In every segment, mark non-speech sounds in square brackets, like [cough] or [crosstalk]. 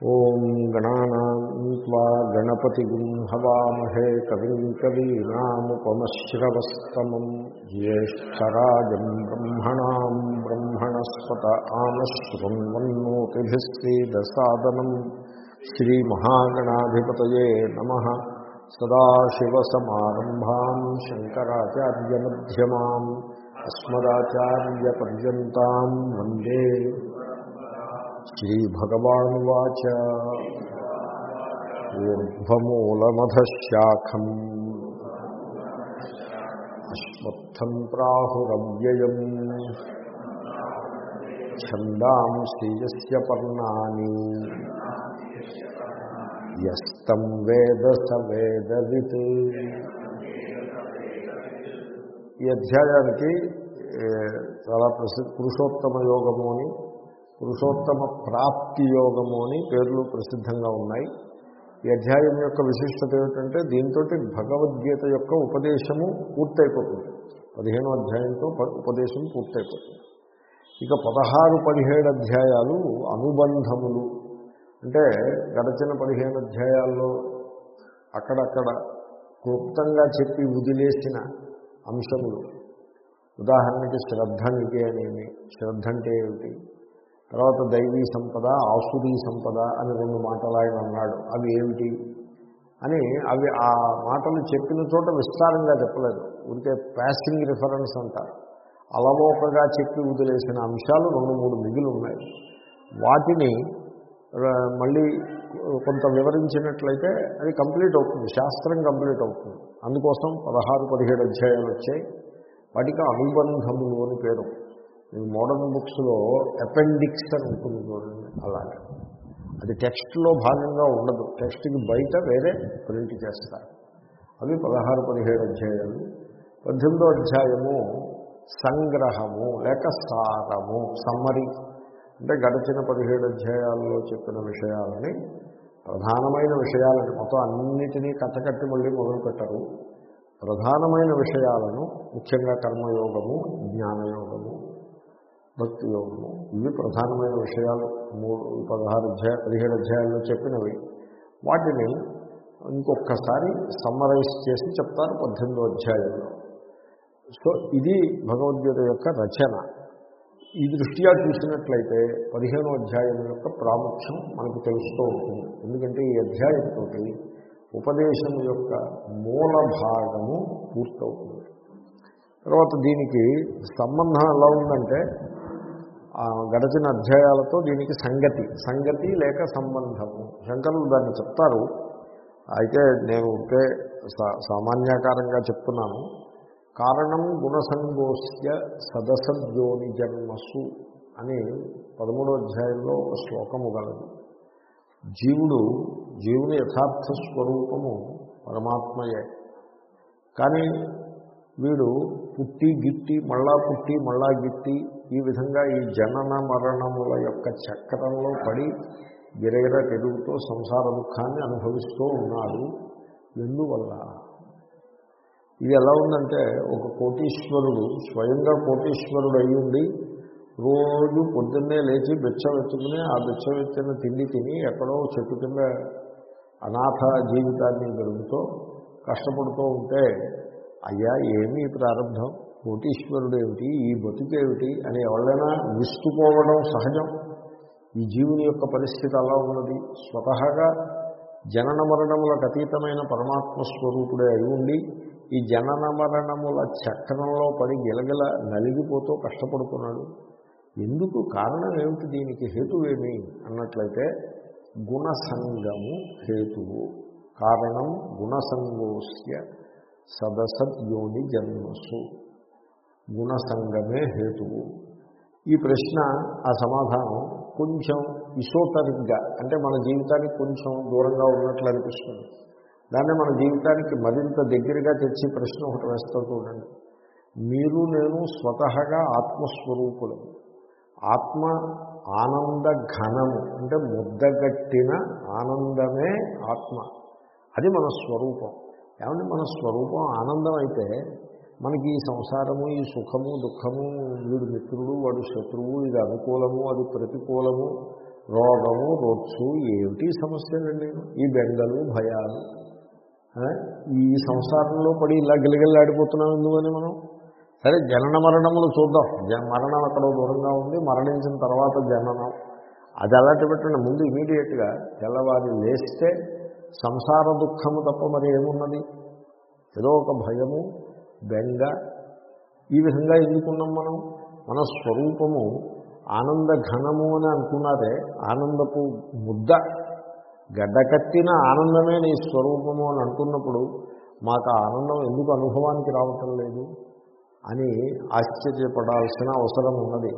ఓం గణానా గణపతి హవామహే కవిం కవీనాముపమశ్రవస్తమం జ్యేష్టరాజం బ్రహ్మణా బ్రహ్మణస్పత ఆనశృణ్వన్నోతిభిస్సీదసాదనం శ్రీమహాగణాధిపతయే నమ సదాశివసమారంభాం శంకరాచార్యమ్యమాం అస్మదాచార్యపర్యంతం వందే శ్రీభగవానువాచ ఊర్ధ్వమూలమధశాఖం అశ్వత్థం ప్రాహురవ్యయం ఛందాంసి యస్య పర్ణాని యస్తం వేద స వేదవిత్ ఈ అధ్యాయానికి ఏ, చాలా ప్రసిద్ధ పురుషోత్తమ యోగము అని పురుషోత్తమ ప్రాప్తి యోగము అని పేర్లు ప్రసిద్ధంగా ఉన్నాయి. ఈ అధ్యాయం యొక్క విశిష్టత ఏమిటంటే దీంతో భగవద్గీత యొక్క ఉపదేశము పూర్తయిపోతుంది. పదిహేను అధ్యాయంతో ఉపదేశం పూర్తయిపోతుంది. ఇక పదహారు పదిహేడు అధ్యాయాలు అనుబంధములు. అంటే గడచిన పదిహేను అధ్యాయాల్లో అక్కడక్కడ క్లుప్తంగా చెప్పి వదిలేసిన అంశములు. ఉదాహరణకి శ్రద్ధ అంటే అనేమి శ్రద్ధ అంటే ఏమిటి? తర్వాత దైవీ సంపద ఆసురీ సంపద అని రెండు మాటలు ఆయన అన్నాడు. అవి ఏమిటి? అని అవి ఆ మాటలు చెప్పిన చోట విస్తారంగా చెప్పలేదు. ఉంటే ప్యాసింగ్ రిఫరెన్స్ అంటారు. అలవోకగా చెప్పి వదిలేసిన అంశాలు రెండు మూడు మిగిలి ఉన్నాయి. వాటిని మళ్ళీ కొంత వివరించినట్లయితే అది కంప్లీట్ అవుతుంది. శాస్త్రం కంప్లీట్ అవుతుంది. అందుకోసం పదహారు పదిహేడు అధ్యాయాలు వచ్చాయి. వాటికి అనుబంధములు అని పేరు. ఈ మోడర్న్ బుక్స్లో అపెండిక్స్ అని ఉంటుంది చూడండి అలాగే. అది టెక్స్ట్లో భాగంగా ఉండదు. టెక్స్ట్కి బయట వేరే ప్రింట్ చేస్తారు. అవి పదహారు పదిహేడు అధ్యాయాలు. పద్దెనిమిదో అధ్యాయము సంగ్రహము లేక సారము సమ్మరి. అంటే గడిచిన పదిహేడు అధ్యాయాల్లో చెప్పిన విషయాలని ప్రధానమైన విషయాలని మొత్తం అన్నిటినీ కట్టకట్టి మళ్ళీ మొదలుపెట్టరు. ప్రధానమైన విషయాలను ముఖ్యంగా కర్మయోగము జ్ఞానయోగము భక్తి యోగము ఇవి ప్రధానమైన విషయాలు మూడు పదహారు అధ్యాయ పదిహేడు అధ్యాయాల్లో చెప్పినవి. వాటిని ఇంకొకసారి సమ్మరైజ్ చేసి చెప్తారు పద్దెనిమిదో అధ్యాయంలో. సో ఇది భగవద్గీత యొక్క రచన. ఈ దృష్ట్యా చూసినట్లయితే పదిహేనో అధ్యాయం యొక్క ప్రాముఖ్యం మనకు తెలుస్తూ ఉంటుంది. ఎందుకంటే ఈ అధ్యాయంతో ఉపదేశం యొక్క మూల భాగము పూర్తవుతుంది. తర్వాత దీనికి సంబంధం ఎలా ఉందంటే గడచిన అధ్యాయాలతో దీనికి సంగతి సంగతి లేక సంబంధము. శంకరులు దాన్ని చెప్తారు. అయితే నేను ఉంటే సా- సామాన్యాకారంగా చెప్తున్నాను. కారణం గుణసంగోస్య సదసద్యోని జన్మసు అని పదమూడో అధ్యాయంలో ఒక శ్లోకము గలదు. జీవుడు జీవుని యథార్థ స్వరూపము పరమాత్మయే. కానీ వీడు పుట్టి గిట్టి మళ్ళా పుట్టి మళ్ళా గిట్టి ఈ విధంగా ఈ జనన మరణముల యొక్క చక్రంలో పడి గిరగిర తిరుగుతూ సంసార దుఃఖాన్ని అనుభవిస్తూ ఉన్నాడు. ఎందువల్ల? ఇది ఎలా ఉందంటే ఒక కోటీశ్వరుడు స్వయంగా కోటీశ్వరుడు అయ్యుండి రోజు పొద్దున్నే లేచి బెచ్చవెత్తుకుని ఆ బెచ్చవెత్తిన తిండి తిని ఎక్కడో చెట్టు కింద అనాథ జీవితాన్ని గడుపుతూ కష్టపడుతూ ఉంటే అయ్యా ఏమి ప్రారంభం? కోటీశ్వరుడు ఏమిటి? ఈ బతుకేమిటి అని ఎవరైనా విస్తుపోవడం సహజం. ఈ జీవుని యొక్క పరిస్థితి అలా ఉన్నది. స్వతహాగా జనన మరణములకు అతీతమైన పరమాత్మ స్వరూపుడే అయి ఉండి ఈ జనన మరణముల చక్రంలో పడి గిలగిల నలిగిపోతూ కష్టపడుతున్నాడు. ఎందుకు? కారణం ఏమిటి? దీనికి హేతువేమి అన్నట్లయితే గుణసంగము హేతువు. కారణం గుణసంగోస్య సదసద్యోని జన్మసు గుణసంగమే హేతువు. ఈ ప్రశ్న ఆ సమాధానం కొంచెం ఇసోతరిగ్గా అంటే మన జీవితానికి కొంచెం దూరంగా ఉన్నట్లు అనిపిస్తుంది. దాన్ని మన జీవితానికి మరింత దగ్గరగా తెచ్చి ప్రశ్న ఒకటి వేస్తూ చూడండి. మీరు నేను స్వతహగా ఆత్మస్వరూపులు. ఆత్మ ఆనంద ఘనము అంటే ముద్దగట్టిన ఆనందమే ఆత్మ. అది మన స్వరూపం. ఏమంటే మన స్వరూపం ఆనందం అయితే మనకి ఈ సంసారము ఈ సుఖము దుఃఖము వీడు మిత్రుడు వాడు శత్రువు ఇది అనుకూలము అది ప్రతికూలము రోగము రొచ్చు ఏమిటి సమస్యలండి? ఈ బెంగలు భయాలు ఈ సంసారంలో పడి ఇలా గిలగిల్లాడిపోతున్నాం ఎందుకని మనం? సరే జనన మరణములు చూద్దాం. మరణం అక్కడ దూరంగా ఉంది మరణించిన తర్వాత జననం. అది అలాంటి పెట్టండి. ముందు ఇమీడియట్గా తెల్లవారి లేస్తే సంసార దుఃఖము తప్ప మరి ఏమున్నది? ఏదో ఒక భయము బెంగ. ఈ విధంగా ఎందుకున్నాం మనం. మన స్వరూపము ఆనంద ఘనము అని అనుకున్నారే ఆనందపు ముద్ద. గడ్డకట్టిన ఆనందమే నీ స్వరూపము అని అనుకున్నప్పుడు మాకు ఆ ఆనందం ఎందుకు అనుభవానికి రావటం లేదు? అని ఆశ్చర్యపడాల్సిన అవసరం ఉన్నది.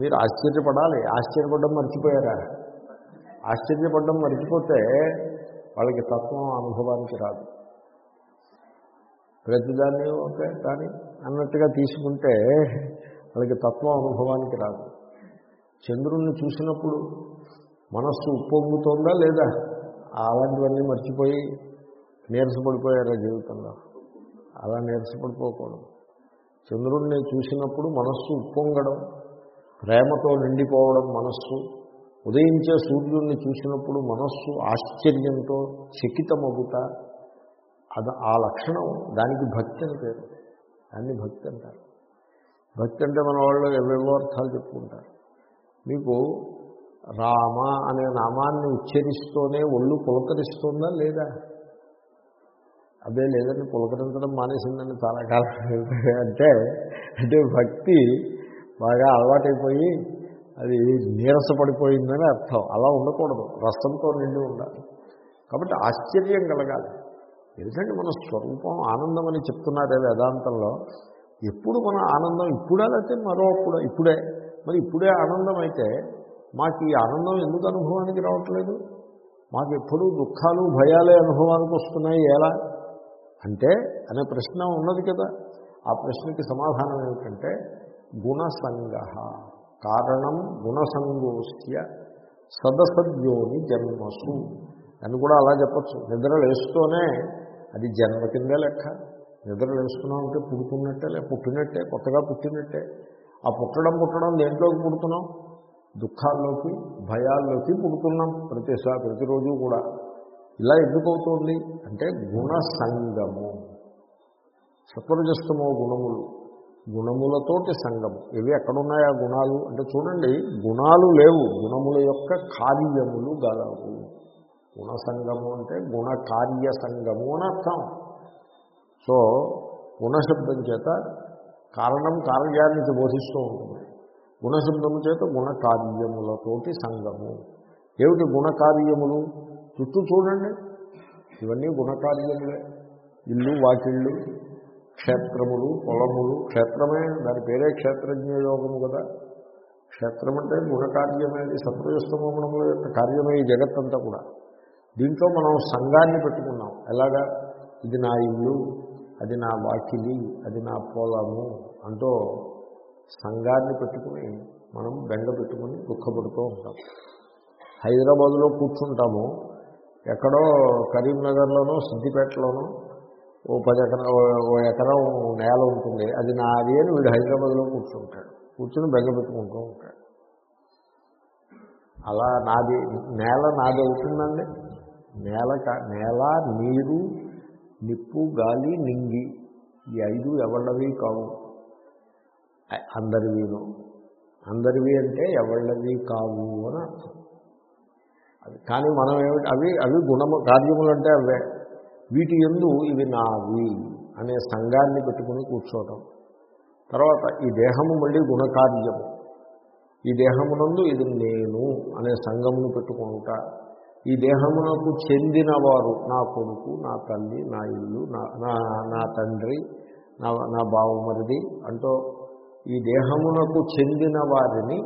మీరు ఆశ్చర్యపడాలి. ఆశ్చర్యపడడం మర్చిపోయారా? ఆశ్చర్యపడడం మర్చిపోతే వాళ్ళకి తత్వం అనుభవానికి రాదు. ప్రతిదాన్ని ఓకే కానీ అన్నట్టుగా తీసుకుంటే వాళ్ళకి తత్వం అనుభవానికి రాదు. చంద్రుణ్ణి చూసినప్పుడు మనస్సు ఉప్పొంగుతోందా లేదా? అలాంటివన్నీ మర్చిపోయి నీరసపడిపోయారా జీవితంలో? అలా నీరసపడిపోకూడదు. చంద్రుణ్ణి చూసినప్పుడు మనస్సు ఉప్పొంగడం ప్రేమతో నిండిపోవడం మనస్సు ఉదయించే సూర్యుడిని చూసినప్పుడు మనస్సు ఆశ్చర్యంతో చకితమగుట అది ఆ లక్షణం దానికి భక్తి అని పేరు. దాన్ని భక్తి అంటారు. భక్తి అంటే మన వాళ్ళు ఎవేవో అర్థాలు చెప్పుకుంటారు. మీకు రామ అనే నామాన్ని ఉచ్చరిస్తూనే ఒళ్ళు పులకరిస్తుందా లేదా? అదే లేదని పులకరించడం మానేసిందని చాలా కాలం [laughs] అంటే అంటే భక్తి బాగా అలవాటైపోయి అది నీరసపడిపోయిందని అర్థం. అలా ఉండకూడదు. రసంతో నిండి ఉండాలి. కాబట్టి ఆశ్చర్యం కలగాలి. ఎందుకంటే మన స్వరూపం ఆనందం అని చెప్తున్నారే వేదాంతంలో. ఎప్పుడు మన ఆనందం ఇప్పుడే లేకపోతే మరొప్పుడు ఇప్పుడే. మరి ఇప్పుడే ఆనందం అయితే మాకు ఈ ఆనందం ఎందుకు అనుభవానికి రావట్లేదు? మాకు ఎప్పుడూ దుఃఖాలు భయాలే అనుభవానికి వస్తున్నాయి. ఎలా? అంటే అనే ప్రశ్న ఉన్నది కదా. ఆ ప్రశ్నకి సమాధానం ఏమిటంటే గుణసంగ కారణం గుణసంగోస్య సదసద్యోని జన్మసు అని కూడా అలా చెప్పచ్చు. నిద్ర లేస్తూనే అది జన్మ కిందే లెక్క. నిద్ర లేస్తున్నాం అంటే పుడుతున్నట్టే లే పుట్టినట్టే కొత్తగా పుట్టినట్టే. ఆ పుట్టడం పుట్టడం దేంట్లోకి పుడుతున్నాం? దుఃఖాల్లోకి భయాల్లోకి పుడుతున్నాం ప్రతిసారి ప్రతిరోజు కూడా. ఇలా ఎందుకు అవుతోంది అంటే గుణసంగము. సత్వరజస్తమో గుణములు. గుణములతోటి సంగము. ఇవి ఎక్కడున్నాయి ఆ గుణాలు? అంటే చూడండి గుణాలు లేవు. గుణముల యొక్క కార్యములు గలవు. గుణసంగము అంటే గుణ కార్య సంగము అని అర్థం. సో గుణశబ్దం చేత కారణం కార్యానికి బోధిస్తూ ఉంటుంది. గుణశబ్దము చేత గుణ కార్యములతోటి సంగము. ఏమిటి గుణకార్యములు? చుట్టూ చూడండి. ఇవన్నీ గుణకార్యములే. ఇల్లు వాకిళ్ళు క్షేత్రములు పొలములు క్షేత్రమే దాని పేరే క్షేత్రజ్ఞ యోగము కదా. క్షేత్రం అంటే గుణకార్యమేది సత్వయస్తమముల యొక్క కార్యమే ఈ జగత్తంతా కూడా. దీంట్లో మనం సంఘాన్ని పెట్టుకున్నాం. ఎలాగా? ఇది నా ఇల్లు అది నా వాకిలి అది నా పొలము అంటూ సంఘాన్ని పెట్టుకుని మనం బెంగ పెట్టుకుని దుఃఖపడుతూ ఉంటాం. హైదరాబాద్లో కూర్చుంటాము. ఎక్కడో కరీంనగర్లోనో సిద్దిపేటలోనో ఓ పది ఎకరా ఓ ఎకరం నేల ఉంటుంది. అది నాది అని వీడు హైదరాబాద్లో కూర్చుంటాడు. కూర్చుని బెంగపెట్టుకుంటూ ఉంటాడు. అలా నాది నేల నాది అవుతుందండి. నేల నేల నీరు నిప్పు గాలి నింగి ఈ ఐదు ఎవళ్ళవి కావు. అందరివీను. అందరివి అంటే ఎవళ్ళవి కావు అని అర్థం. అది కానీ మనం ఏమిటి అవి అవి గుణము కార్యములు అంటే అవే. వీటి ఎందు ఇవి నావి అనే సంఘాన్ని పెట్టుకుని కూర్చోవటం. తర్వాత ఈ దేహము మళ్ళీ గుణకార్యము. ఈ దేహమునందు ఇది నేను అనే సంఘమును పెట్టుకుంటా. ఈ దేహమునకు చెందినవారు నా కొడుకు నా తల్లి నా ఇల్లు నా నా నా తండ్రి నా నా బావమరిది అంటూ ఈ దేహమునకు చెందిన వారిని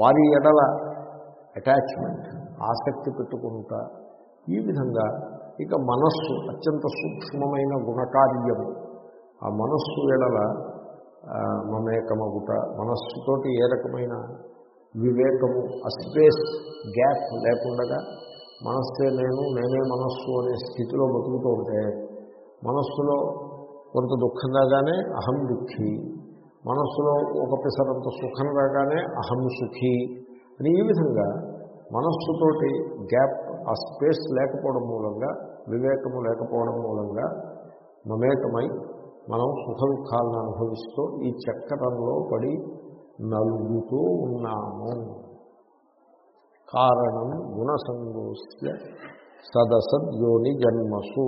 వారి ఎడల అటాచ్మెంట్ ఆసక్తి పెట్టుకుంటా. ఈ విధంగా ఇక మనస్సు అత్యంత సూక్ష్మమైన గుణకార్యము. ఆ మనస్సు ఎడల మమేకమగుట మనస్సుతోటి ఏ రకమైన వివేకము ఆ స్పేస్ గ్యాప్ లేకుండా మనస్సే నేను నేనే మనస్సు అనే స్థితిలో బతుకుతూ ఉంటే మనస్సులో కొంత దుఃఖం రాగానే అహం దుఃఖి మనస్సులో ఒక పిసరంత సుఖం రాగానే అహం సుఖి అని ఈ విధంగా మనస్సుతోటి గ్యాప్ ఆ స్పేస్ లేకపోవడం మూలంగా వివేకము లేకపోవడం మూలంగా మమేకమై మనం సుఖ దుఃఖాలను అనుభవిస్తూ ఈ చక్రంలో పడి నలుగుతూ ఉన్నాము. కారణం గుణసంగోస్య సదసద్యోని జన్మసు.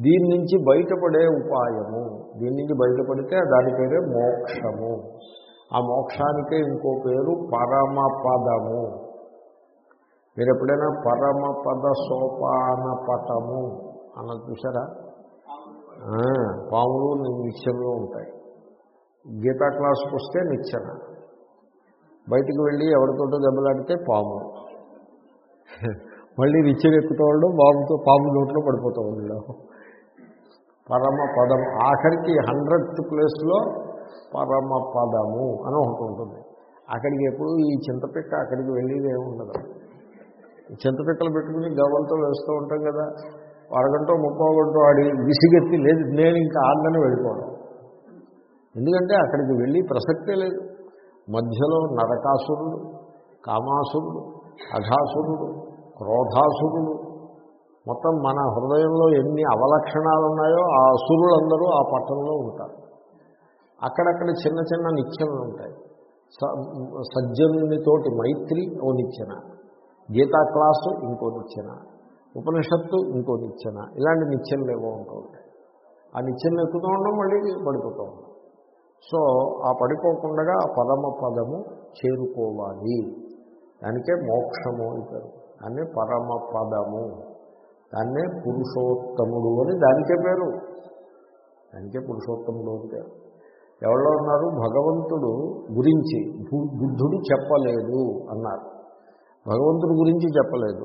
దీని నుంచి బయటపడే ఉపాయము దీని నుంచి బయటపడితే దాని పేరే మోక్షము. ఆ మోక్షానికే ఇంకో పేరు పరమపదము. మీరు ఎప్పుడైనా పరమపద సోపాన పటము అన్నది చూసారా పాములు నిత్యంలో ఉంటాయి. గీతా క్లాస్కి వస్తే నిత్యన బయటికి వెళ్ళి ఎవరితోటో దెబ్బలాడితే పాము. మళ్ళీ నిత్యం ఎక్కుతూ ఉండడం బాబుతో పాము నోట్లో పడిపోతూ ఉండడం పరమ పదం ఆఖరికి హండ్రెడ్త్ ప్లేస్లో పరమ పదము అని ఒకటి ఉంటుంది. అక్కడికి ఎప్పుడు ఈ చింతపిక్క అక్కడికి వెళ్ళేది ఏమి ఉండదు చింతపిక్కలు పెట్టుకుని గవ్వలతో వేస్తూ ఉంటాం కదా. అరగంట ముప్పో గంట ఆడి విసిగెత్తి లేదు నేను ఇంకా ఆడని వెళ్ళిపోవడం. ఎందుకంటే అక్కడికి వెళ్ళి ప్రసక్తే లేదు. మధ్యలో నరకాసురుడు కామాసురుడు అఘాసురుడు క్రోధాసురుడు మొత్తం మన హృదయంలో ఎన్ని అవలక్షణాలు ఉన్నాయో ఆ అసురులందరూ ఆ పట్టణంలో ఉంటారు. అక్కడక్కడ చిన్న చిన్న నిత్యములు ఉంటాయి. స- సజ్జనునితోటి మైత్రి ఓ నిచ్చెన. గీతా క్లాసు ఇంకో నిచ్చెన ఉపనిషత్తు ఇంకో నిచ్చెన ఇలాంటి నిచ్చెనలు ఏవో ఉంటూ ఉంటాయి. ఆ నిత్యం ఎక్కుతూ ఉండడం మళ్ళీ పడిపోతూ ఉంటాం సో ఆ పడిపోకుండా ఆ పరమ పదము చేరుకోవాలి. దానికే మోక్షము అంటారు దాన్నే పరమ పదము. దాన్నే పురుషోత్తముడు అని దానికే పేరు. దానికే పురుషోత్తముడు అని పేరు. ఎవరో ఉన్నారు భగవంతుడు గురించి బుద్ధుడు చెప్పలేదు అన్నారు. భగవంతుడి గురించి చెప్పలేదు.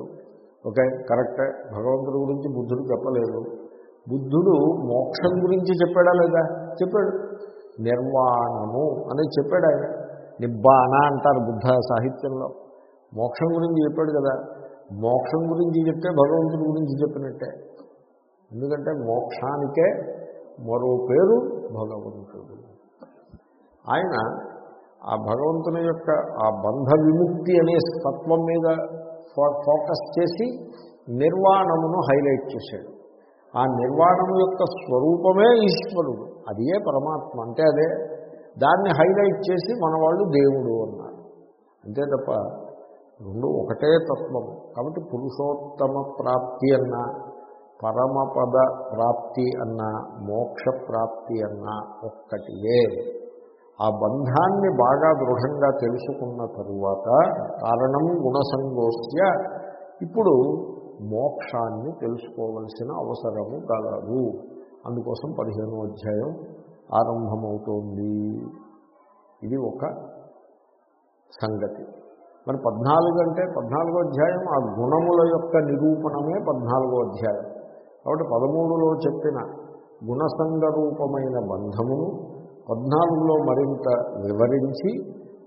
ఓకే కరెక్టే. భగవంతుడి గురించి బుద్ధుడు చెప్పలేదు. బుద్ధుడు మోక్షం గురించి చెప్పాడా లేదా? చెప్పాడు. నిర్వాణము అనేది చెప్పాడు ఆయన. నిబ్బాణ అంటారు బుద్ధ సాహిత్యంలో. మోక్షం గురించి చెప్పాడు కదా. మోక్షం గురించి చెప్తే భగవంతుడి గురించి చెప్పినట్టే. ఎందుకంటే మోక్షానికే మరో పేరు భగవంతుడు. ఆయన ఆ భగవంతుని యొక్క ఆ బంధ విముక్తి అనే తత్వం మీద ఫోకస్ చేసి నిర్వాణమును హైలైట్ చేశాడు. ఆ నిర్వాణము యొక్క స్వరూపమే ఈశ్వరుడు. అదే పరమాత్మ. అంటే అదే దాన్ని హైలైట్ చేసి మన వాళ్ళు దేవుడు అన్నారు. అంతే తప్ప రెండు ఒకటే తత్వము కాబట్టి పురుషోత్తమ ప్రాప్తి అన్న పరమపద ప్రాప్తి అన్న మోక్ష ప్రాప్తి అన్న ఒక్కటియే ఆ బంధాన్ని బాగా దృఢంగా తెలుసుకున్న తరువాత కారణం గుణసంగోస్య ఇప్పుడు మోక్షాన్ని తెలుసుకోవలసిన అవసరము కలదు. అందుకోసం పదిహేనో అధ్యాయం ఆరంభమవుతోంది. ఇది ఒక సంగతి. మరి పద్నాలుగు అంటే పద్నాలుగో అధ్యాయం ఆ గుణముల యొక్క నిరూపణమే పద్నాలుగో అధ్యాయం. కాబట్టి పదమూడులో చెప్పిన గుణసంగ రూపమైన బంధమును పద్నాలుగులో మరింత వివరించి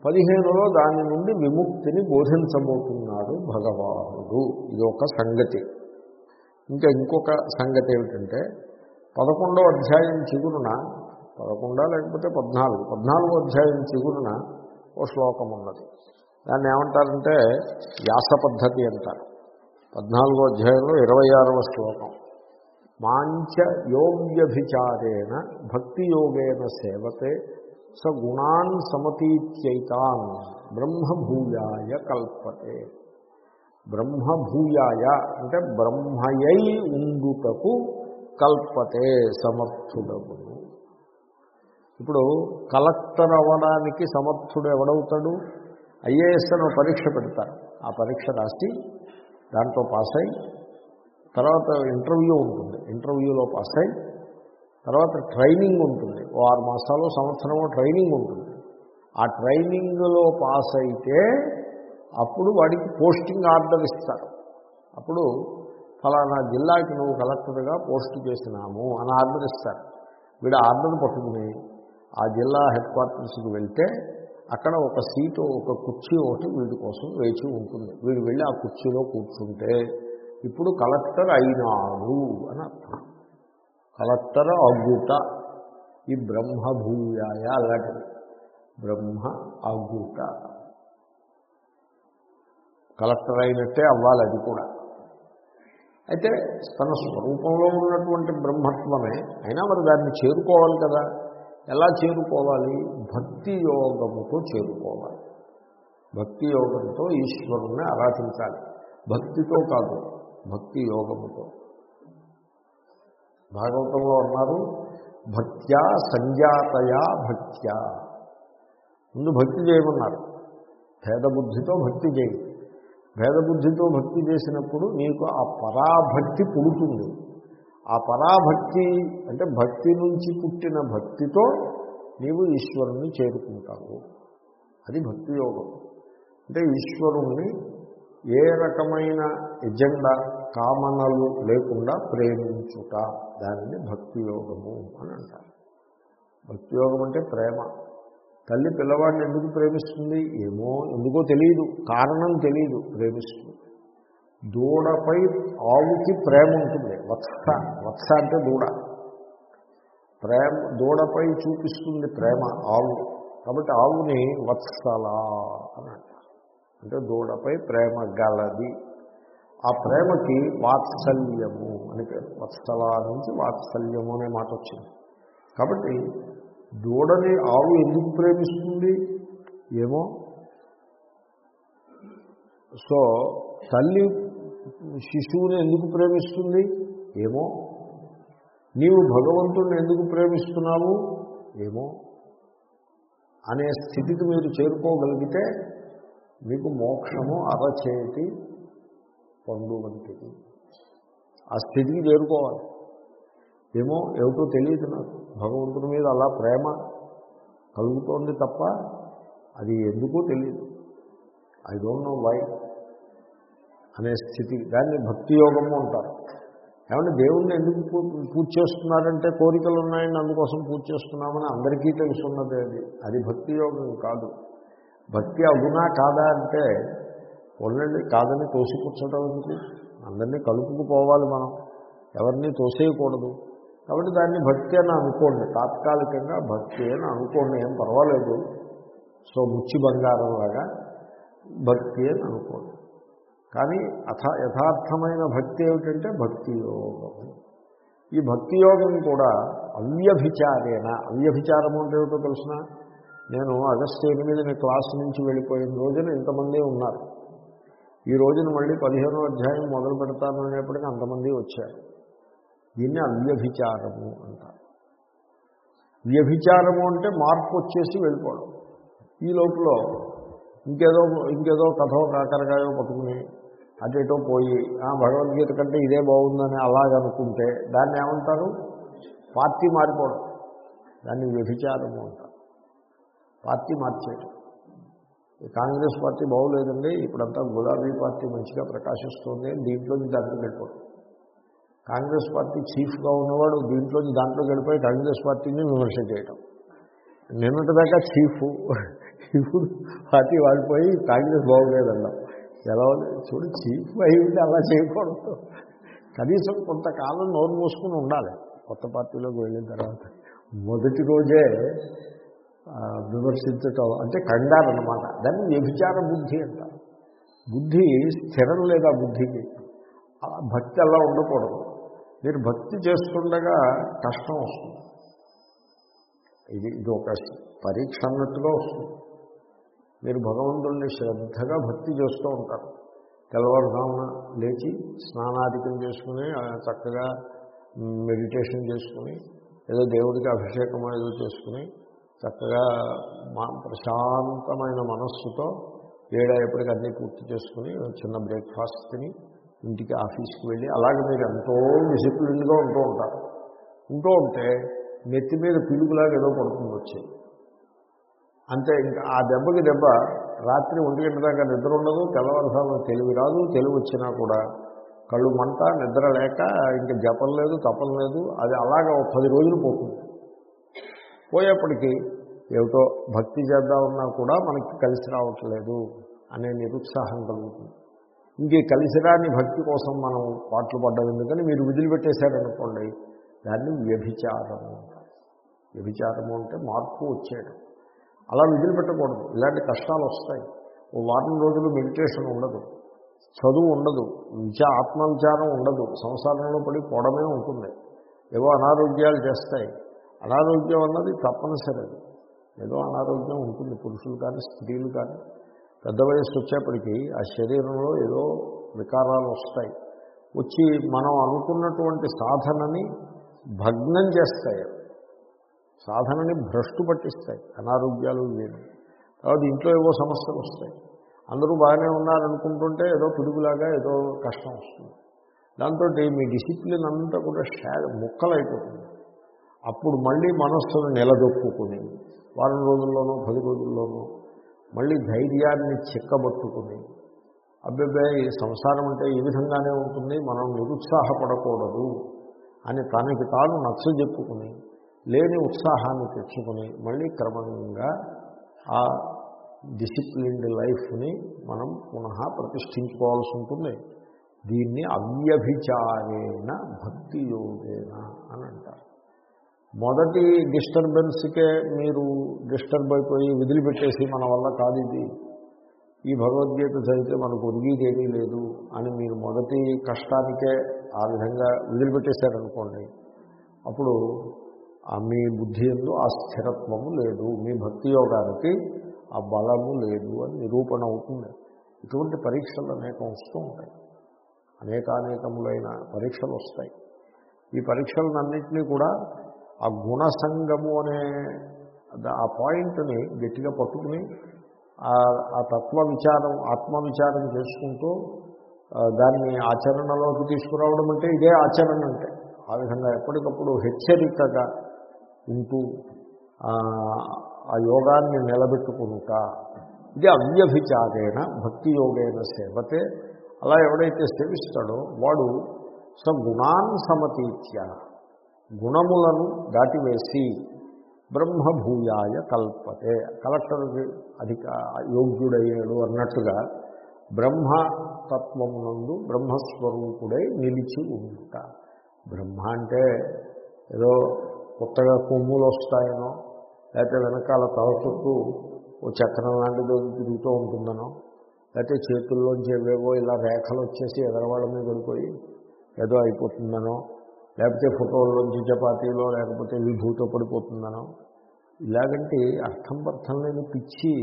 పదిహేనులో దాని నుండి విముక్తిని బోధించబోతున్నాడు భగవానుడు. ఇది ఒక సంగతి. ఇంకా ఇంకొక సంగతి ఏమిటంటే పదకొండో అధ్యాయం చిగురున పదకొండ లేకపోతే పద్నాలుగు పద్నాలుగో అధ్యాయం చిగురున ఓ శ్లోకం ఉన్నది. దాన్ని ఏమంటారంటే వ్యాస పద్ధతి అంటారు. పద్నాలుగో అధ్యాయంలో ఇరవై ఆరవ శ్లోకం. మాంచ యోగ్యభిచారేణ భక్తి యోగేన సేవతే స గుణాన్ సమతీత్యైతాన్ బ్రహ్మభూయాయ కల్పతే. బ్రహ్మభూయాయ అంటే బ్రహ్మయై ఉండుటకు కల్పతే సమర్థుడవును ఇప్పుడు కలెక్టర్ అవ్వడానికి సమర్థుడు ఎవడవుతాడు ఐఏఎస్ అని పరీక్ష పెడతారు. ఆ పరీక్ష రాసి దాంట్లో పాస్ అయి తర్వాత ఇంటర్వ్యూ ఉంటుంది. ఇంటర్వ్యూలో పాస్ అయి తర్వాత ట్రైనింగ్ ఉంటుంది. ఓ ఆరు మాసాలు సంవత్సరమో ట్రైనింగ్ ఉంటుంది. ఆ ట్రైనింగ్లో పాస్ అయితే అప్పుడు వాడికి పోస్టింగ్ ఆర్డర్ ఇస్తారు. అప్పుడు ఫలానా జిల్లాకి నువ్వు కలెక్టర్గా పోస్ట్ చేసినాము అని ఆర్డర్ ఇస్తారు. వీడు ఆర్డర్ పట్టుకుని ఆ జిల్లా హెడ్ క్వార్టర్స్కి వెళ్తే అక్కడ ఒక సీటు ఒక కుర్చీ ఒకటి వీడి కోసం వేచి ఉంటుంది. వీడు వెళ్ళి ఆ కుర్చీలో కూర్చుంటే ఇప్పుడు కలెక్టర్ అయినాడు అని అర్థం. కలెక్టర్ అగుట ఈ బ్రహ్మభూయాయ అలాంటిది. బ్రహ్మ అగుట కలెక్టర్ అయినట్టే అవ్వాలి అది కూడా. అయితే తన స్వరూపంలో ఉన్నటువంటి బ్రహ్మత్వమే అయినా మరి దాన్ని చేరుకోవాలి కదా. ఎలా చేరుకోవాలి? భక్తి యోగముతో చేరుకోవాలి. భక్తి యోగంతో ఈశ్వరుణ్ణి ఆరాధించాలి. భక్తితో కాదు భక్తి యోగముతో. భాగవతంలో అన్నారు భక్త్యా సంజాతయా భక్త్యా. ముందు భక్తి చేయమన్నారు. భేదబుద్ధితో భక్తి చేయి. భేదబుద్ధితో భక్తి చేసినప్పుడు నీకు ఆ పరాభక్తి పుడుతుంది. ఆ పరాభక్తి అంటే భక్తి నుంచి పుట్టిన భక్తితో నీవు ఈశ్వరుణ్ణి చేరుకుంటావు. అది భక్తి యోగం. అంటే ఈశ్వరుణ్ణి ఏ రకమైన ఎజెండా కామనలు లేకుండా ప్రేమించుట? దానిని భక్తి యోగము అని అంటారు. భక్తి యోగం అంటే ప్రేమ. తల్లి పిల్లవాడిని ఎందుకు ప్రేమిస్తుంది? ఏమో ఎందుకో తెలియదు. కారణం తెలియదు. ప్రేమిస్తుంది. దూడపై ఆవుకి ప్రేమ ఉంటుంది. వత్స. వత్స అంటే దూడ. ప్రేమ దూడపై చూపిస్తుంది ప్రేమ ఆవు. కాబట్టి ఆవుని వత్సలా అని అంటారు. అంటే దూడపై ప్రేమ గలది. ఆ ప్రేమకి వాత్సల్యము అని పేరు. వత్సల నుంచి వాత్సల్యము అనే మాట వచ్చింది. కాబట్టి దూడని ఆవు ఎందుకు ప్రేమిస్తుంది? ఏమో? సో తల్లి శిశువుని ఎందుకు ప్రేమిస్తుంది? ఏమో? నీవు భగవంతుడిని ఎందుకు ప్రేమిస్తున్నావు? ఏమో? అనే స్థితికి మీరు చేరుకోగలిగితే మీకు మోక్షము అరచేతి పండు వంటిది. ఆ స్థితికి చేరుకోవాలి. ఏమో ఏమిటో తెలియదు నాకు. భగవంతుడి మీద అలా ప్రేమ కలుగుతోంది తప్ప అది ఎందుకో తెలియదు. ఐ డోంట్ నో వై అనే స్థితి. దాన్ని భక్తి యోగము అంటారు. ఏమంటే దేవుణ్ణి ఎందుకు పూజ చేస్తున్నారంటే కోరికలు ఉన్నాయని అందుకోసం పూజ చేస్తున్నామని అందరికీ తెలుసున్నదే అది. అది భక్తి యోగం కాదు. భక్తి అవునా కాదా అంటే ఉండండి కాదని తోసిపుచ్చడం ఎందుకు? అందరినీ కలుపుకుపోవాలి మనం. ఎవరిని తోసేయకూడదు. కాబట్టి దాన్ని భక్తి అని అనుకోండి. తాత్కాలికంగా భక్తి అని అనుకోండి. ఏం పర్వాలేదు. సో ముచ్చి బంగారం లాగా భక్తి అని అనుకోండి. కానీ అథ యథార్థమైన భక్తి ఏమిటంటే భక్తి యోగం. ఈ భక్తి యోగం కూడా అవ్యభిచారేణ. అవ్యభిచారము అంటే ఏమిటో తెలిసిన? నేను ఆగస్టు ఎనిమిదిని క్లాసు నుంచి వెళ్ళిపోయిన రోజున ఇంతమంది ఉన్నారు. ఈ రోజున మళ్ళీ పదిహేనో అధ్యాయం మొదలు పెడతాను అనేప్పటికీ అంతమంది వచ్చారు. దీన్ని అవ్యభిచారము అంటారు. వ్యభిచారము అంటే మార్పు వచ్చేసి వెళ్ళిపోవడం. ఈ లోపల ఇంకేదో ఇంకేదో కథో కాకరకాయో పట్టుకుని అటు ఇటో పోయి ఆ భగవద్గీత కంటే ఇదే బాగుందని అలాగనుకుంటే దాన్ని ఏమంటారు? పార్టీ మారిపోవడం. దాన్ని వ్యభిచారము అంటారు. పార్టీ మార్చేయడం కాంగ్రెస్ పార్టీ బాగోలేదండి ఇప్పుడంతా గులాబీ పార్టీ మంచిగా ప్రకాశిస్తుంది దీంట్లో దాంట్లో వెళ్ళిపోవడం కాంగ్రెస్ పార్టీ చీఫ్గా ఉన్నవాడు దీంట్లో దాంట్లో గడిపోయి కాంగ్రెస్ పార్టీని విమర్శ చేయటం. నిన్నటిదాకా చీఫ్ ఇప్పుడు పార్టీ వాడిపోయి కాంగ్రెస్ బాగోలేదన్నాం. ఎలా చూడు చీఫ్ అయి ఉంటే అలా చేయకూడదు. కనీసం కొంతకాలం నోరు మూసుకుని ఉండాలి. కొత్త పార్టీలోకి వెళ్ళిన తర్వాత. మొదటి రోజే విమర్శించటం అంటే కంగారు దాన్ని వ్యభిచార బుద్ధి అంటారు. బుద్ధి స్థిరం లేదా బుద్ధికి? భక్తి అలా ఉండకూడదు. మీరు భక్తి చేస్తుండగా కష్టం వస్తుంది. ఇది ఇది ఒక పరీక్ష అన్నట్టుగా వస్తుంది. మీరు భగవంతుడిని శ్రద్ధగా భక్తి చేస్తూ ఉంటారు. తెల్లవారుజామున లేచి స్నానాధికం చేసుకుని చక్కగా మెడిటేషన్ చేసుకుని ఏదో దేవుడికి అభిషేకం ఏదో చేసుకుని చక్కగా మా ప్రశాంతమైన మనస్సుతో ఏడా ఎప్పటికీ అన్నీ పూర్తి చేసుకుని చిన్న బ్రేక్ఫాస్ట్ తిని ఇంటికి ఆఫీస్కి వెళ్ళి అలాగే మీరు ఎంతో డిసిప్లిన్గా ఉంటూ ఉంటారు. ఉంటూ ఉంటే నెత్తి మీద పిలుగులాగా ఏదో పడుతుంది వచ్చే అంతే ఇంకా ఆ దెబ్బకి దెబ్బ రాత్రి ఒంటి గంట దాకా నిద్ర ఉండదు తెల్లవారుసార్లు తెలివి రాదు తెలివి వచ్చినా కూడా కళ్ళు మంట నిద్ర లేక ఇంకా జపం లేదు తపం లేదు అది అలాగా ఒక పది రోజులు పోతుంది. పోయేప్పటికీ ఏమిటో భక్తి చేద్దామన్నా కూడా మనకి కలిసి రావట్లేదు అనే నిరుత్సాహం కలుగుతుంది. ఇంకే కలిసిరాని భక్తి కోసం మనం పాటలు పడ్డం ఎందుకని మీరు వదిలిపెట్టేశారనుకోండి దాన్ని వ్యభిచారము వ్యభిచారము అంటే మార్పు వచ్చేయడం. అలా వదిలిపెట్టకూడదు ఇలాంటి కష్టాలు వస్తాయి. ఓ వారం రోజులు మెడిటేషన్ ఉండదు చదువు ఉండదు విచా ఆత్మవిచారం ఉండదు సంసారంలో పడి పోవడమే ఉంటుంది. ఏవో అనారోగ్యాలు చేస్తాయి అనారోగ్యం అన్నది తప్పనిసరి ఏదో అనారోగ్యం ఉంటుంది పురుషులు కానీ స్త్రీలు కానీ. పెద్ద వయస్సు వచ్చేప్పటికీ ఆ శరీరంలో ఏదో వికారాలు వస్తాయి. వచ్చి మనం అనుకున్నటువంటి సాధనని భగ్నం చేస్తాయి. సాధనని భ్రష్టు పట్టిస్తాయి. అనారోగ్యాలు లేని. తర్వాత ఇంట్లో ఏవో సమస్యలు వస్తాయి. అందరూ బాగానే ఉన్నారనుకుంటుంటే ఏదో పిడుగులాగా ఏదో కష్టం వస్తుంది. దాంతో మీ డిసిప్లిన్ అంతా కూడా షా ముక్కలైపోతుంది. అప్పుడు మళ్ళీ మనస్సును నిలదొక్కుని వారం రోజుల్లోనూ పది రోజుల్లోనూ మళ్ళీ ధైర్యాన్ని చిక్కబట్టుకుని అబ్బాయి ఈ సంసారం అంటే ఈ విధంగానే ఉంటుంది మనం నిరుత్సాహపడకూడదు అని తనకి తాను నచ్చ చెప్పుకుని లేని ఉత్సాహాన్ని తెచ్చుకుని మళ్ళీ క్రమంగా ఆ డిసిప్లిన్డ్ లైఫ్ని మనం పునః ప్రతిష్ఠించుకోవాల్సి ఉంటుంది. దీన్ని అవ్యభిచారేణ భక్తి యోగేన అని అంటారు. మొదటి డిస్టర్బెన్స్కే మీరు డిస్టర్బ్ అయిపోయి వదిలిపెట్టేసి మన వల్ల కాదు ఇది. ఈ భగవద్గీత చదివితే మనకు ఒరిగిదేమీ లేదు అని మీరు మొదటి కష్టానికే ఆ విధంగా వదిలిపెట్టేశారనుకోండి అప్పుడు మీ బుద్ధి ఎందు ఆ స్థిరత్వము లేదు. మీ భక్తి యోగానికి ఆ బలము లేదు అని నిరూపణ అవుతుంది. ఇటువంటి పరీక్షలు అనేకం వస్తూ ఉంటాయి. అనేకానేకములైన పరీక్షలు వస్తాయి. ఈ పరీక్షలన్నింటినీ కూడా ఆ గుణసంగము అనే ఆ పాయింట్ని గట్టిగా పట్టుకుని ఆ తత్వ విచారం ఆత్మవిచారం చేసుకుంటూ దాన్ని ఆచరణలోకి తీసుకురావడం అంటే ఇదే ఆచరణ అంటే. ఆ విధంగా ఎప్పటికప్పుడు హెచ్చరికగా ఉంటూ ఆ యోగాన్ని నిలబెట్టుకుంటా. ఇది అవ్యభిచారేణ భక్తి యోగైన సేవతే. అలా ఎవడైతే సేవిస్తాడో వాడు సగుణాన్ గుణాన్ సమతీత్య. గుణములను దాటివేసి బ్రహ్మభూయాయ కల్పతే. కలెక్టర్కి అధిక యోగ్యుడయ్యాడు అన్నట్టుగా బ్రహ్మతత్వమునందు బ్రహ్మస్వరూపుడై నిలిచి ఉంట బ్రహ్మ అంటే ఏదో కొత్తగా కొమ్ములు వస్తాయనో లేకపోతే వెనకాల తల చుట్టూ ఓ చక్రం లాంటిది తిరుగుతూ ఉంటుందనో లేకపోతే చేతుల్లోంచి ఏవేవో ఇలా రేఖలు వచ్చేసి ఎదరవాళ్ళ మీద పడిపోయి ఏదో అయిపోతుందనో లేకపోతే ఫోటోల్లోంచి చపాతీలో లేకపోతే విభూతో పడిపోతుందనో. ఇలాగంటే అర్థం పర్థం లేని పిచ్చి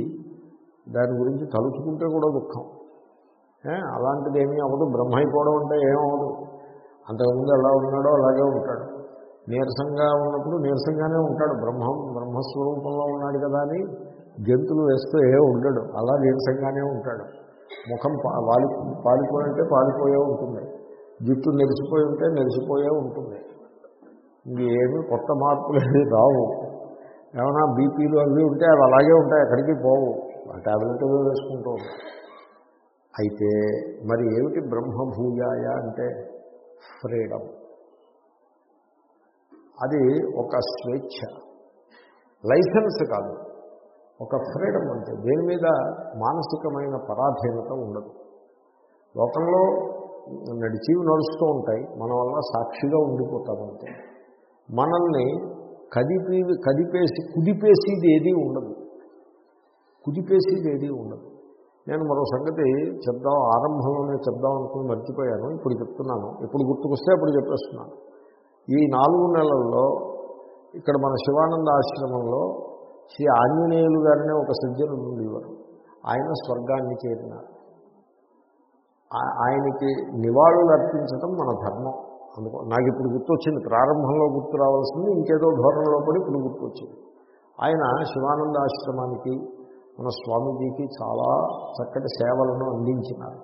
దాని గురించి తలుచుకుంటే కూడా దుఃఖం. అలాంటిది ఏమీ అవ్వదు. బ్రహ్మ అయిపోవడం అంటే ఏమవ్వదు. అంతకుముందు ఎలా ఉన్నాడో అలాగే ఉంటాడు. నీరసంగా ఉన్నప్పుడు నీరసంగానే ఉంటాడు. బ్రహ్మం బ్రహ్మస్వరూపంలో ఉన్నాడు కదా అని గెంతులు వేస్తూ ఏ ఉండడు. అలా నీరసంగానే ఉంటాడు. ముఖం పాలి పాలిపోయంటే పాలిపోయే ఉంటుంది. జుట్టు నెరిసిపోయి ఉంటే నెరిసిపోయే ఉంటుంది. ఇంకేమీ కొత్త మార్పులు ఏమి రావు. ఏమైనా బీపీలు అవి ఉంటే అవి అలాగే ఉంటాయి ఎక్కడికి పోవు. ఆ వేసుకుంటూ ఉంటాయి అయితే మరి ఏమిటి బ్రహ్మభూయాయ అంటే ఫ్రీడమ్? అది ఒక స్వేచ్ఛ. లైసెన్స్ కాదు. ఒక ఫ్రీడమ్ అంటే దేని మీద మానసికమైన పరాధీనత ఉండదు. లోకంలో నడిచివి నడుస్తూ ఉంటాయి. మన వల్ల సాక్షిగా ఉండిపోతామంటే మనల్ని కదిపి కదిపేసి కుదిపేసేది ఏదీ ఉండదు. కుదిపేసేది ఏదీ ఉండదు. నేను మరో సంగతి చెప్దాం ఆరంభంలోనే చెప్దాం అనుకుని మర్చిపోయాను. ఇప్పుడు చెప్తున్నాను. ఇప్పుడు గుర్తుకొస్తే అప్పుడు చెప్పేస్తున్నాను. ఈ నాలుగు నెలల్లో ఇక్కడ మన శివానంద ఆశ్రమంలో శ్రీ ఆంజనేయులు గారినే ఒక సజ్జనుడు ఉండేవారు ఆయన స్వర్గాన్ని చేరినారు. ఆయనకి నివాళులు అర్పించడం మన ధర్మం. అందుకో నాకు ఇప్పుడు గుర్తొచ్చింది ప్రారంభంలో గుర్తు రావాల్సింది ఇంకేదో ధోరణిలో పడి ఇప్పుడు గుర్తొచ్చింది. ఆయన శివానంద ఆశ్రమానికి మన స్వామీజీకి చాలా చక్కటి సేవలను అందించినారు.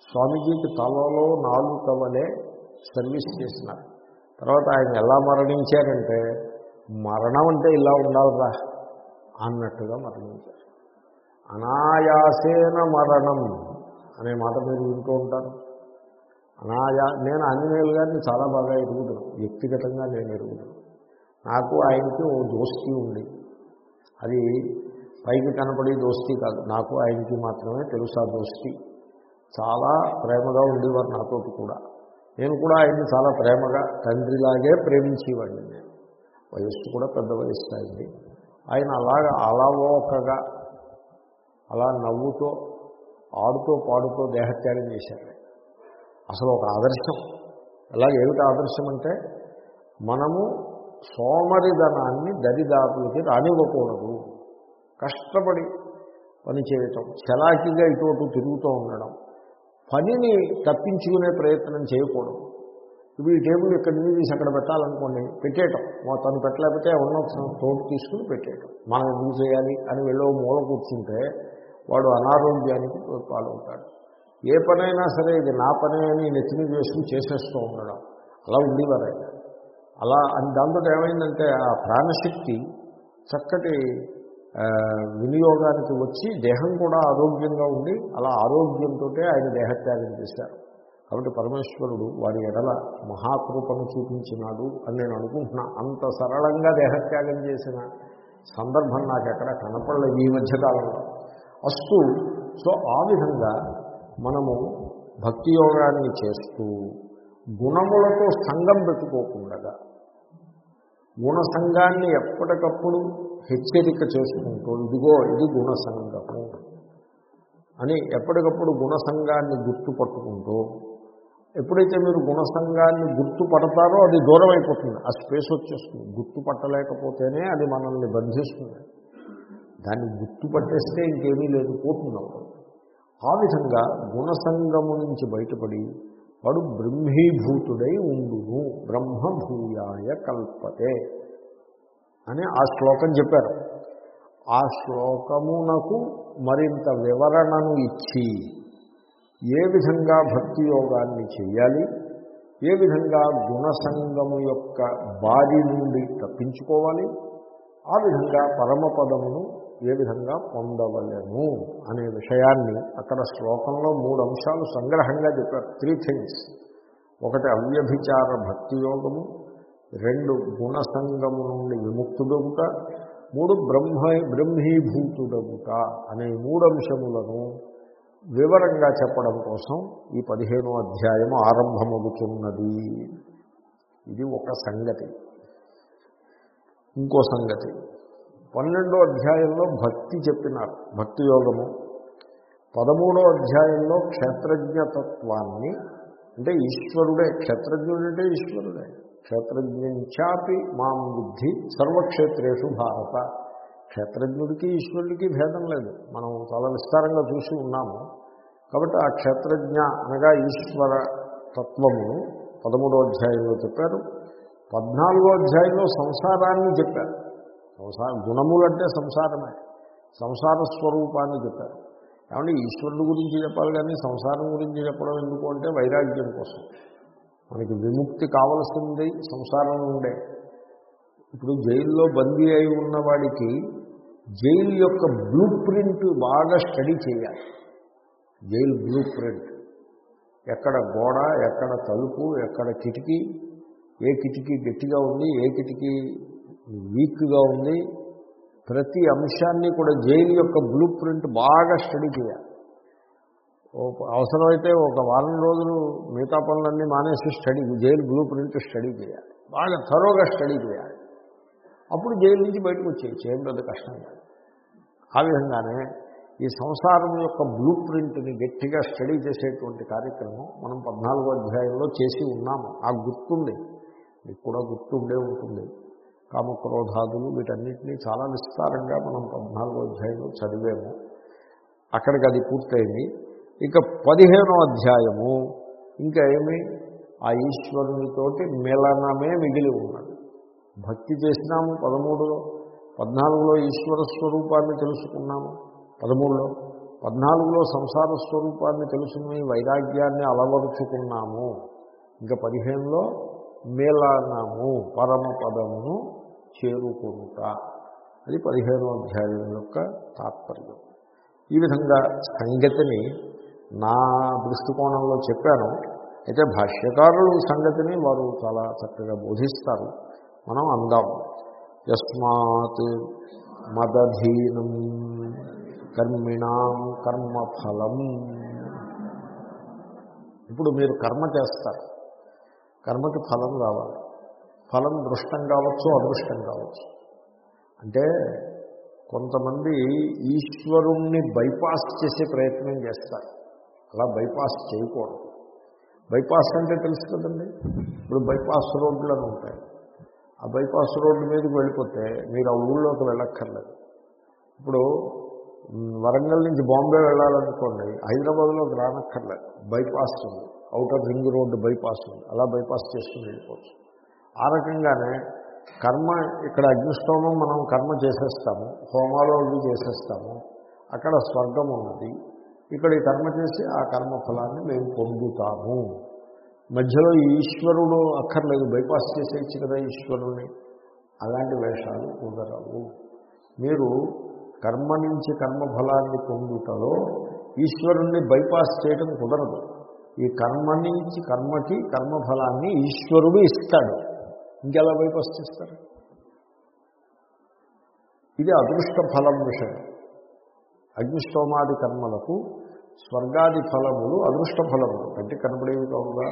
స్వామీజీకి తలలో నాలుగు కవలే సర్వీస్ చేసినారు. తర్వాత ఆయన ఎలా మరణించారంటే మరణం అంటే ఇలా ఉండాలిరా అన్నట్టుగా మరణించారు. అనాయాసేన మరణం. అనే మాట మీరు వింటూ ఉంటారు. అనాయా నేను ఆంజనేయులు గారిని చాలా బాగా ఎరుగుతాను వ్యక్తిగతంగా నేను ఎరుగుతాను నాకు ఆయనకి ఓ దోస్తీ ఉంది. అది పైకి కనపడే దోస్తీ కాదు. నాకు ఆయనకి మాత్రమే తెలుసు ఆ దోస్తీ. చాలా ప్రేమగా ఉండేవారు నాతోటి కూడా. నేను కూడా ఆయన్ని చాలా ప్రేమగా తండ్రిలాగే ప్రేమించేవాడిని నేను. వయస్సు కూడా పెద్ద వయస్సు అయింది ఆయన అలాగా అలవోకగా అలా నవ్వుతో ఆడుతూ పాడుతూ దేహత్యాగం చేశారు. అసలు ఒక ఆదర్శం. అలాగే ఏమిటి ఆదర్శం అంటే మనము సోమరిధనాన్ని దరిదాపులకి రానివ్వకూడదు. కష్టపడి పని చేయటం చలాకీగా ఇటు తిరుగుతూ ఉండడం పనిని తప్పించుకునే ప్రయత్నం చేయకూడదు. ఇప్పుడు ఈ టేబుల్ ఇక్కడ నుంచి తీసి అక్కడ పెట్టాలనుకోండి పెట్టేయటం. మా తను పెట్టలేకపోతే ఉన్న తోడు తీసుకుని పెట్టేయటం. మనం ఎందుకు చేయాలి అని వెళ్ళో మూల కూర్చుంటే వాడు అనారోగ్యానికి పాల్గొంటాడు ఏ పనైనా సరే ఇది నా పనే అని నెత్తిని వేసుకుని చేసేస్తూ ఉండడం. అలా ఉండేవారు ఆయన అలా అని దాంతో ఏమైందంటే ఆ ప్రాణశక్తి చక్కటి వినియోగానికి వచ్చి దేహం కూడా ఆరోగ్యంగా ఉండి అలా ఆరోగ్యంతో ఆయన దేహత్యాగం చేశారు. కాబట్టి పరమేశ్వరుడు వారి ఎడల మహాకృపను చూపించినాడు అని నేను అనుకుంటున్నా. అంత సరళంగా దేహత్యాగం చేసిన సందర్భం నాకు ఎక్కడ కనపడలేదు ఈ మధ్యకాలంలో. అస్తు. సో ఆ విధంగా మనము భక్తి యోగాన్ని చేస్తూ గుణములతో సంఘం పెట్టుకోకుండా గుణసంగాన్ని ఎప్పటికప్పుడు హెచ్చరిక చేసుకుంటూ ఇదిగో ఇది గుణసంగము అని ఎప్పటికప్పుడు గుణసంగాన్ని గుర్తుపట్టుకుంటూ ఎప్పుడైతే మీరు గుణసంగాన్ని గుర్తుపడతారో అది దూరం అయిపోతుంది ఆ స్పేస్ వచ్చేస్తుంది. గుర్తుపట్టలేకపోతేనే అది మనల్ని బంధిస్తుంది. దాన్ని గుర్తుపట్టేస్తే ఇంకేమీ లేదు పోతుంది ఆ విధంగా గుణసంగము నుంచి బయటపడి వాడు బ్రహ్మీభూతుడై ఉండును బ్రహ్మభూయాయ కల్పతే అని ఆ శ్లోకం చెప్పారు. ఆ శ్లోకమునకు మరింత వివరణను ఇచ్చి ఏ విధంగా భక్తి యోగాన్ని చేయాలి ఏ విధంగా గుణసంగము యొక్క బారి నుండి తప్పించుకోవాలి ఆ విధంగా పరమపదమును ఏ విధంగా పొందవలేము అనే విషయాన్ని అక్కడ శ్లోకంలో మూడు అంశాలు సంగ్రహంగా చెప్పారు. త్రీ థింగ్స్ ఒకటి అవ్యభిచార భక్తి యోగము రెండు గుణసంగము నుండి విముక్తుడవుట మూడు బ్రహ్మ బ్రహ్మీభూతుడవుట అనే మూడు అంశములను వివరంగా చెప్పడం కోసం ఈ పదిహేనో అధ్యాయం ఆరంభమవుతున్నది ఇది ఒక సంగతి. ఇంకో సంగతి. పన్నెండో అధ్యాయంలో భక్తి చెప్పినారు భక్తి యోగము. పదమూడో అధ్యాయంలో క్షేత్రజ్ఞతత్వాన్ని అంటే ఈశ్వరుడే క్షేత్రజ్ఞుడు అంటే ఈశ్వరుడే. క్షేత్రజ్ఞంచాపి మాం బుద్ధి సర్వక్షేత్రేషు భారత. క్షేత్రజ్ఞుడికి ఈశ్వరుడికి భేదం లేదు. మనం చాలా విస్తారంగా చూసి ఉన్నాము. కాబట్టి ఆ క్షేత్రజ్ఞ అనగా ఈశ్వర తత్వమును పదమూడో అధ్యాయంలో చెప్పారు. పద్నాలుగో అధ్యాయంలో సంసారాన్ని చెప్పారు. సంసార గుణములంటే సంసారమే. సంసార స్వరూపాన్ని చెప్పారు. ఏమంటే ఈశ్వరుడు గురించి చెప్పాలి కానీ సంసారం గురించి చెప్పడం ఎందుకు అంటే వైరాగ్యం కోసం. మనకి విముక్తి కావలసింది సంసారం నుండే ఇప్పుడు జైల్లో బందీ అయి ఉన్నవాడికి జైలు యొక్క బ్లూ ప్రింట్ బాగా స్టడీ చేయాలి. Jail blueprint. ఎక్కడ గోడ ఎక్కడ తలుపు ఎక్కడ కిటికీ ఏ కిటికీ గట్టిగా ఉంది ఏ కిటికీ వీక్గా ఉంది. ప్రతి అంశాన్ని కూడా జైలు యొక్క బ్లూ ప్రింట్ బాగా స్టడీ చేయాలి. అవసరమైతే ఒక వారం రోజులు మిగతా పనులన్నీ మానేసి study jail blueprint study చేయాలి. బాగా త్వరగా స్టడీ చేయాలి. అప్పుడు జైలు నుంచి బయటకు వచ్చేయచ్చు ఏం పెద్ద కష్టం కాదు. ఆ విధంగానే ఈ సంసారం యొక్క బ్లూ ప్రింట్ని గట్టిగా స్టడీ చేసేటువంటి కార్యక్రమం మనం పద్నాలుగో అధ్యాయంలో చేసి ఉన్నాము. ఆ గుర్తుంది. మీకు కూడా గుర్తుండే ఉంటుంది. కామక్రోధాదులు వీటన్నిటినీ చాలా విస్తారంగా మనం పద్నాలుగో అధ్యాయంలో చదివాము. అక్కడికి అది పూర్తయింది. ఇక పదిహేనో అధ్యాయము. ఇంకా ఏమి? ఆ ఈశ్వరునితోటి మిలనమే మిగిలి ఉన్నది. భక్తి చేసినాము పదమూడులో. పద్నాలుగులో ఈశ్వర స్వరూపాన్ని తెలుసుకున్నాము. పదమూడులో. పద్నాలుగులో సంసార స్వరూపాన్ని తెలుసుకుని వైరాగ్యాన్ని అలవరుచుకున్నాము. ఇంకా పదిహేనులో మేళనము పరమపదమును చేరుకుంట. అది పదిహేనో అధ్యాయం యొక్క తాత్పర్యం. ఈ విధంగా సంగతిని నా దృష్టికోణంలో చెప్పాను. అయితే భాష్యకారులు సంగతిని వారు చాలా చక్కగా బోధిస్తారు. మనం అందాం. యస్మాత్ మదధీనం కర్మిణాం కర్మఫలం. ఇప్పుడు మీరు కర్మ చేస్తారు. కర్మకి ఫలం రావాలి. ఫలం దృష్టం కావచ్చు అదృష్టం కావచ్చు. అంటే కొంతమంది ఈశ్వరుణ్ణి బైపాస్ చేసే ప్రయత్నం చేస్తారు. అలా బైపాస్ చేయకూడదు. బైపాస్ అంటే తెలుసు కదండి? ఇప్పుడు బైపాస్ రోడ్లు అని ఉంటాయి. ఆ బైపాస్ రోడ్డు మీదకి వెళ్ళిపోతే మీరు ఆ ఊళ్ళోకి వెళ్ళక్కర్లేదు. ఇప్పుడు వరంగల్ నుంచి బాంబే వెళ్ళాలనుకోండి హైదరాబాద్లోకి రానక్కర్లేదు. బైపాస్ ఉంది. అవుటర్ రింగ్ రోడ్డు బైపాస్ ఉంది. అలా బైపాస్ చేసుకుని వెళ్ళిపోవచ్చు. ఆ రకంగానే కర్మ ఇక్కడ అగ్నిష్టోమం మనం కర్మ చేసేస్తాము హోమాలు అవి చేసేస్తాము అక్కడ స్వర్గం ఉన్నది. ఇక్కడ ఈ కర్మ చేసి ఆ కర్మ ఫలాన్ని మేము పొందుతాము. మధ్యలో ఈశ్వరుడు అక్కర్లేదు బైపాస్ చేసేయచ్చు కదా ఈశ్వరుని అలాంటి వేషాలు కుదరవు. మీరు కర్మ నుంచి కర్మఫలాన్ని పొందుటలో ఈశ్వరుణ్ణి బైపాస్ చేయడం కుదరదు. ఈ కర్మ నుంచి కర్మకి కర్మఫలాన్ని ఈశ్వరుడు ఇస్తాడు. ఇంకెలా బైపాస్ చేస్తారు ఇది అదృష్ట ఫలం విషయం. అగ్నిష్టోమాది కర్మలకు స్వర్గాది ఫలములు అదృష్ట ఫలములు అంటే కనబడేవి కావుగా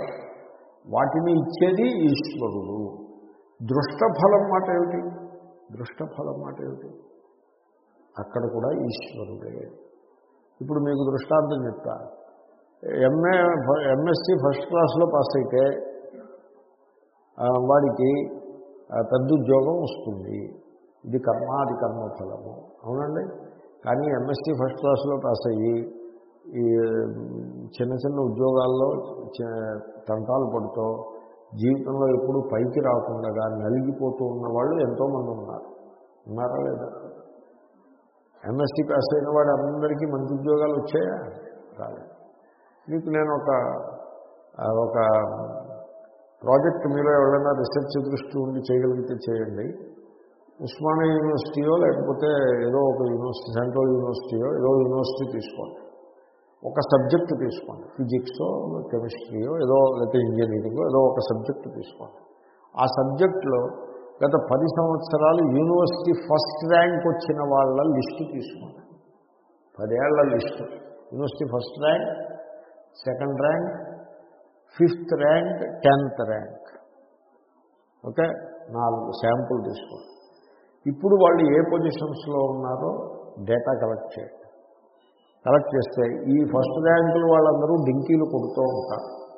వాటిని ఇచ్చేది ఈశ్వరుడు. దృష్ట ఫలం మాట ఏమిటి? దృష్ట ఫలం మాట ఏమిటి? అక్కడ కూడా ఈశ్వరుడే. ఇప్పుడు మీకు దృష్టాంతం చెప్తా. ఎంఏ ఎంఎస్సి ఫస్ట్ క్లాస్లో పాస్ అయితే వాడికి పెద్ద ఉద్యోగం వస్తుంది. ఇది కర్మాది కర్మ ఫలము అవునండి? కానీ ఎంఎస్సీ ఫస్ట్ క్లాస్లో పాస్ అయ్యి ఈ చిన్న చిన్న ఉద్యోగాల్లో తంటాలు పడుతూ జీవితంలో ఎప్పుడు పైకి రాకుండా నలిగిపోతూ ఉన్న వాళ్ళు ఎంతోమంది ఉన్నారు. ఉన్నారా లేదా? ఎంఎస్సీ పాస్ అయిన వాడు అందరికీ మంచి ఉద్యోగాలు వచ్చాయా? రాలేదు. మీకు నేను ఒక ఒక ప్రాజెక్ట్ మీలో ఎవరైనా రీసెర్చ్ దృష్టి ఉండి చేయగలిగితే చేయండి. ఉస్మానియా యూనివర్సిటీయో లేకపోతే ఏదో ఒక యూనివర్సిటీ సెంట్రల్ యూనివర్సిటీయో ఏదో యూనివర్సిటీ తీసుకోండి. ఒక సబ్జెక్టు తీసుకోండి. ఫిజిక్సో కెమిస్ట్రీయో ఏదో లేకపోతే ఇంజనీరింగో ఏదో ఒక సబ్జెక్టు తీసుకోండి. ఆ సబ్జెక్టులో గత పది సంవత్సరాలు యూనివర్సిటీ ఫస్ట్ ర్యాంక్ వచ్చిన వాళ్ళ లిస్టు తీసుకోండి. పదేళ్ళ list. University first rank second rank fifth rank tenth rank. Okay? నాలుగు శాంపుల్ తీసుకోండి. ఇప్పుడు వాళ్ళు ఏ పొజిషన్స్లో ఉన్నారో డేటా కలెక్ట్ చేయండి. కలెక్ట్ చేస్తే ఈ ఫస్ట్ ర్యాంకులు వాళ్ళందరూ డింకీలు కొడుతూ ఉంటారు.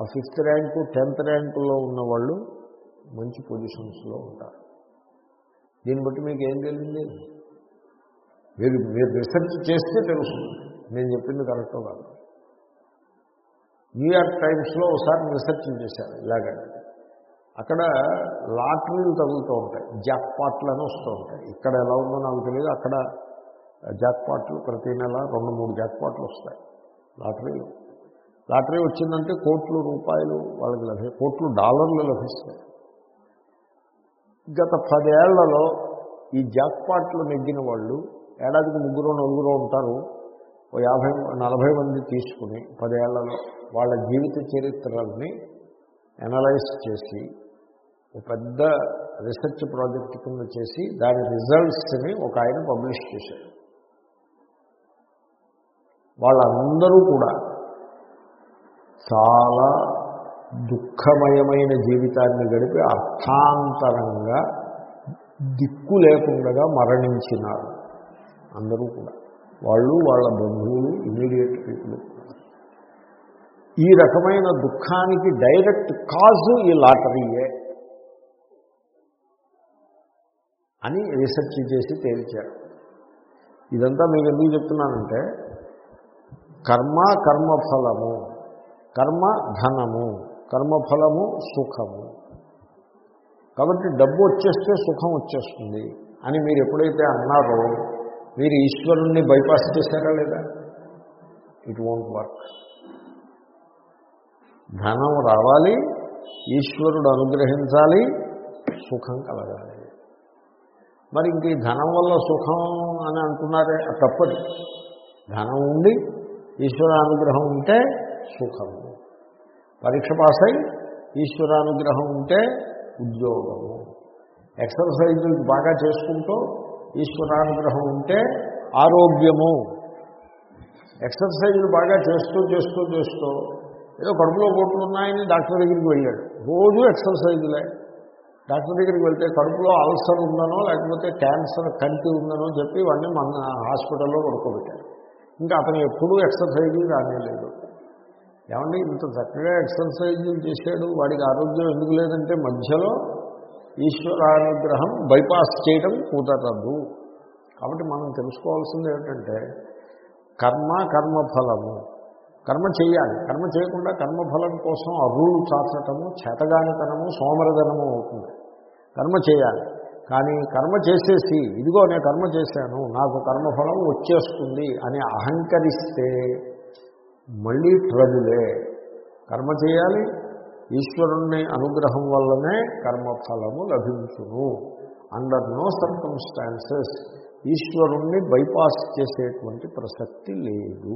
ఆ ఫిఫ్త్ ర్యాంకు టెన్త్ ర్యాంకుల్లో ఉన్న వాళ్ళు మంచి పొజిషన్స్లో ఉంటారు. దీన్ని బట్టి మీకు ఏం తెలియంది? మీరు మీరు రీసెర్చ్ చేస్తే తెలుస్తుంది. నేను చెప్పింది కరెక్టో కాదు. న్యూయార్క్ టైమ్స్లో ఒకసారి రీసెర్చ్ చేశారు ఇలాగే. అక్కడ లాటరీలు తగులుతూ ఉంటాయి. జాక్పాట్లు అని వస్తూ ఉంటాయి. ఇక్కడ ఎలా ఉందో నాకు తెలియదు. అక్కడ జాక్ పాట్లు ప్రతి నెల రెండు మూడు జాక్ పాట్లు వస్తాయి. లాటరీలు. లాటరీ వచ్చిందంటే కోట్లు రూపాయలు వాళ్ళకి లభి కోట్లు డాలర్లు లభిస్తాయి. గత పదేళ్ళలో ఈ జాక్పాట్లు నెగ్గిన వాళ్ళు ఏడాదికి ముగ్గురు నలుగురు ఉంటారు. ఓ యాభై నలభై మంది తీసుకుని పదేళ్ళలో వాళ్ళ జీవిత చరిత్రల్ని అనలైజ్ చేసి ఒక పెద్ద రీసెర్చ్ ప్రాజెక్ట్ కింద చేసి దాని రిజల్ట్స్ని ఒక ఆయన పబ్లిష్ చేశారు. వాళ్ళందరూ కూడా చాలా దుఃఖమయమైన జీవితాన్ని గడిపి అర్థాంతరంగా దిక్కు లేకుండా మరణించినారు. అందరూ కూడా. వాళ్ళు వాళ్ళ బంధువులు ఇమీడియట్ పీపుల్ ఈ రకమైన దుఃఖానికి డైరెక్ట్ కాజు ఈ లాటరీయే అని రీసెర్చ్ చేసి తేల్చారు. ఇదంతా మీకు ఎందుకు చెప్తున్నానంటే కర్మ కర్మఫలము కర్మ ధనము కర్మఫలము సుఖము. కాబట్టి డబ్బు వచ్చేస్తే సుఖం వచ్చేస్తుంది అని మీరు ఎప్పుడైతే అన్నారో మీరు ఈశ్వరుణ్ణి బైపాస్ చేశారా లేదా? ఇట్ వోంట్ వర్క్ ధనం రావాలి ఈశ్వరుడు అనుగ్రహించాలి సుఖం కలగాలి. మరి ఇంక ఈ ధనం వల్ల సుఖం అని అంటున్నారే తప్పదు. ధనం ఉండి ఈశ్వరానుగ్రహం ఉంటే సుఖము పరీక్ష పాస్ అయి ఈశ్వరానుగ్రహం ఉంటే ఉద్యోగము ఎక్సర్సైజులు బాగా చేసుకుంటూ ఈశ్వరానుగ్రహం ఉంటే ఆరోగ్యము. ఎక్సర్సైజులు బాగా చేస్తూ చేస్తూ చేస్తూ ఏదో కడుపులో పోట్లు ఉన్నాయని డాక్టర్ దగ్గరికి వెళ్ళాడు. రోజు ఎక్సర్సైజులే డాక్టర్ దగ్గరికి వెళ్తే కడుపులో అల్సర్ ఉందనో లేకపోతే క్యాన్సర్ కంటి ఉందనో చెప్పి వాడిని మన హాస్పిటల్లో పడుకోబెట్టారు. ఇంకా అతను ఎప్పుడూ ఎక్సర్సైజులు రానేలేదు ఏమండి ఇంత చక్కగా ఎక్సర్సైజులు చేశాడు వాడికి ఆరోగ్యం ఎందుకు లేదంటే మధ్యలో ఈశ్వరానుగ్రహం బైపాస్ చేయడం కుదరదు. కాబట్టి మనం తెలుసుకోవాల్సింది ఏంటంటే కర్మ కర్మఫలము. కర్మ చేయాలి. కర్మ చేయకుండా కర్మఫలం కోసం అరువులు చాచటము చేతగానితనము సోమరధనము అవుతుంది. కర్మ చేయాలి. కానీ కర్మ చేసేసి ఇదిగో నేను కర్మ చేశాను నాకు కర్మఫలం వచ్చేస్తుంది అని అహంకరిస్తే మళ్ళీ ట్రబులే కర్మ చేయాలి ఈశ్వరుణ్ణి అనుగ్రహం వల్లనే కర్మఫలము లభించును. అండర్ నో సర్కమ్స్టాన్సెస్ ఈశ్వరుణ్ణి బైపాస్ చేసేటువంటి ప్రసక్తి లేదు.